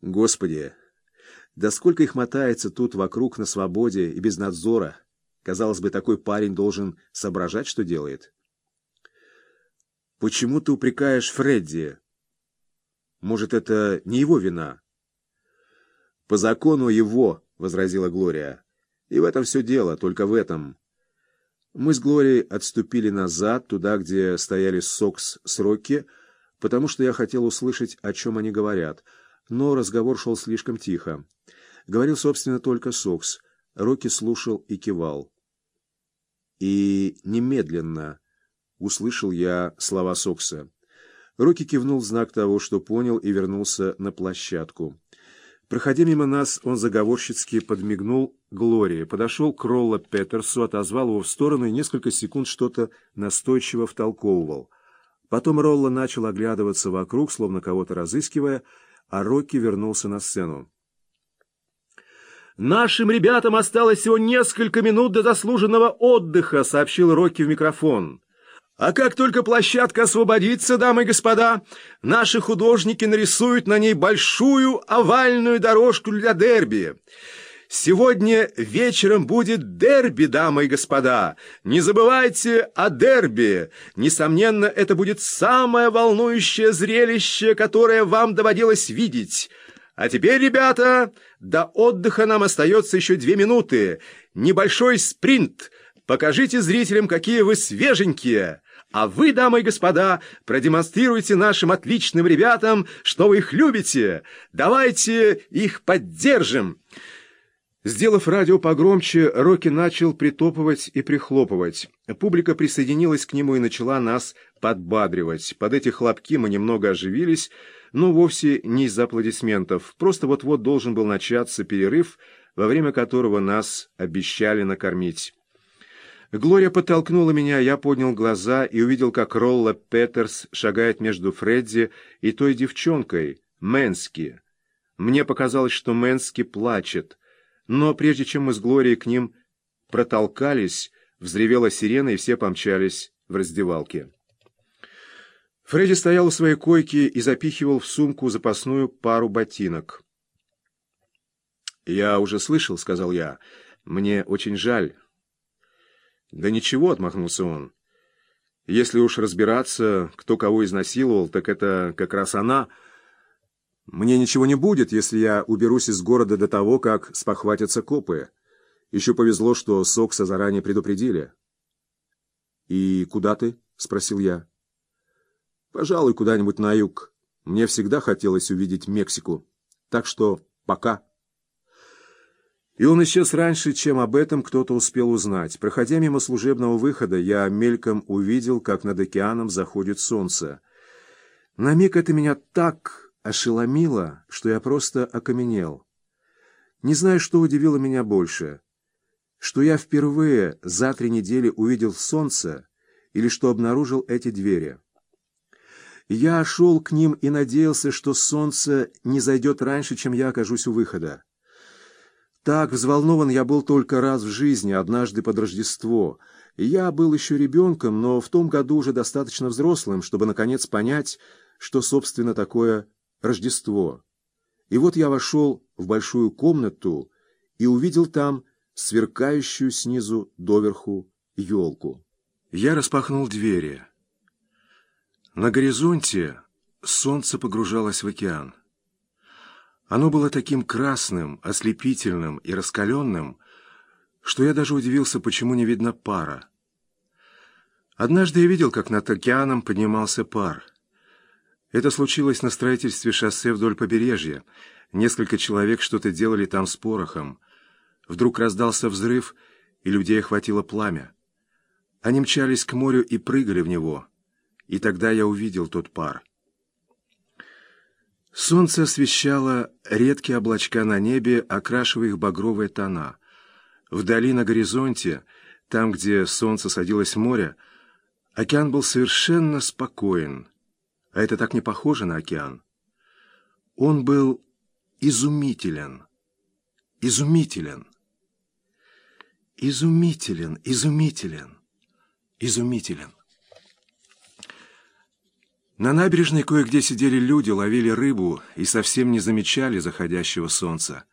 Господи, да сколько их мотается тут вокруг на свободе и без надзора. Казалось бы, такой парень должен соображать, что делает. Почему ты упрекаешь Фредди? Может, это не его вина? По закону его, — возразила Глория. И в этом все дело, только в этом. Мы с Глорией отступили назад, туда, где стояли Сокс с Рокки, потому что я хотел услышать, о чем они говорят. Но разговор шел слишком тихо. Говорил, собственно, только Сокс. Рокки слушал и кивал. И немедленно услышал я слова Сокса. Рокки кивнул в знак того, что понял, и вернулся на площадку. Проходя мимо нас, он заговорщицки подмигнул Глории, подошел к Ролла Петерсу, отозвал его в сторону и несколько секунд что-то настойчиво втолковывал. Потом Ролла начал оглядываться вокруг, словно кого-то разыскивая, а Рокки вернулся на сцену. «Нашим ребятам осталось всего несколько минут до заслуженного отдыха», — сообщил Рокки в микрофон. А как только площадка освободится, дамы и господа, наши художники нарисуют на ней большую овальную дорожку для дерби. Сегодня вечером будет дерби, дамы и господа. Не забывайте о дерби. Несомненно, это будет самое волнующее зрелище, которое вам доводилось видеть. А теперь, ребята, до отдыха нам остается еще две минуты. Небольшой спринт. Покажите зрителям, какие вы свеженькие. А вы, дамы и господа, продемонстрируйте нашим отличным ребятам, что вы их любите. Давайте их поддержим. Сделав радио погромче, Рокки начал притопывать и прихлопывать. Публика присоединилась к нему и начала нас подбадривать. Под эти хлопки мы немного оживились, но вовсе не из-за аплодисментов. Просто вот-вот должен был начаться перерыв, во время которого нас обещали накормить. Глория подтолкнула меня, я поднял глаза и увидел, как Ролла Петерс шагает между Фредди и той девчонкой, Мэнски. Мне показалось, что Мэнски плачет, но прежде чем мы с Глорией к ним протолкались, взревела сирена, и все помчались в раздевалке. Фредди стоял у своей койки и запихивал в сумку запасную пару ботинок. «Я уже слышал», — сказал я, — «мне очень жаль». «Да ничего», — отмахнулся он. «Если уж разбираться, кто кого изнасиловал, так это как раз она. Мне ничего не будет, если я уберусь из города до того, как спохватятся копы. Еще повезло, что Сокса заранее предупредили». «И куда ты?» — спросил я. «Пожалуй, куда-нибудь на юг. Мне всегда хотелось увидеть Мексику. Так что пока». И он исчез раньше, чем об этом кто-то успел узнать. Проходя мимо служебного выхода, я мельком увидел, как над океаном заходит солнце. На миг это меня так ошеломило, что я просто окаменел. Не знаю, что удивило меня больше. Что я впервые за три недели увидел солнце или что обнаружил эти двери. Я шел к ним и надеялся, что солнце не зайдет раньше, чем я окажусь у выхода. Так взволнован я был только раз в жизни, однажды под Рождество. Я был еще ребенком, но в том году уже достаточно взрослым, чтобы наконец понять, что, собственно, такое Рождество. И вот я вошел в большую комнату и увидел там сверкающую снизу доверху елку. Я распахнул двери. На горизонте солнце погружалось в океан. Оно было таким красным, ослепительным и раскаленным, что я даже удивился, почему не видно пара. Однажды я видел, как над океаном поднимался пар. Это случилось на строительстве шоссе вдоль побережья. Несколько человек что-то делали там с порохом. Вдруг раздался взрыв, и людей охватило пламя. Они мчались к морю и прыгали в него. И тогда я увидел тот пар. Солнце освещало редкие облачка на небе, окрашивая их багровые тона. Вдали на горизонте, там, где солнце садилось в море, океан был совершенно спокоен. А это так не похоже на океан. Он был изумителен. Изумителен. Изумителен, изумителен, изумителен. На набережной кое-где сидели люди, ловили рыбу и совсем не замечали заходящего солнца.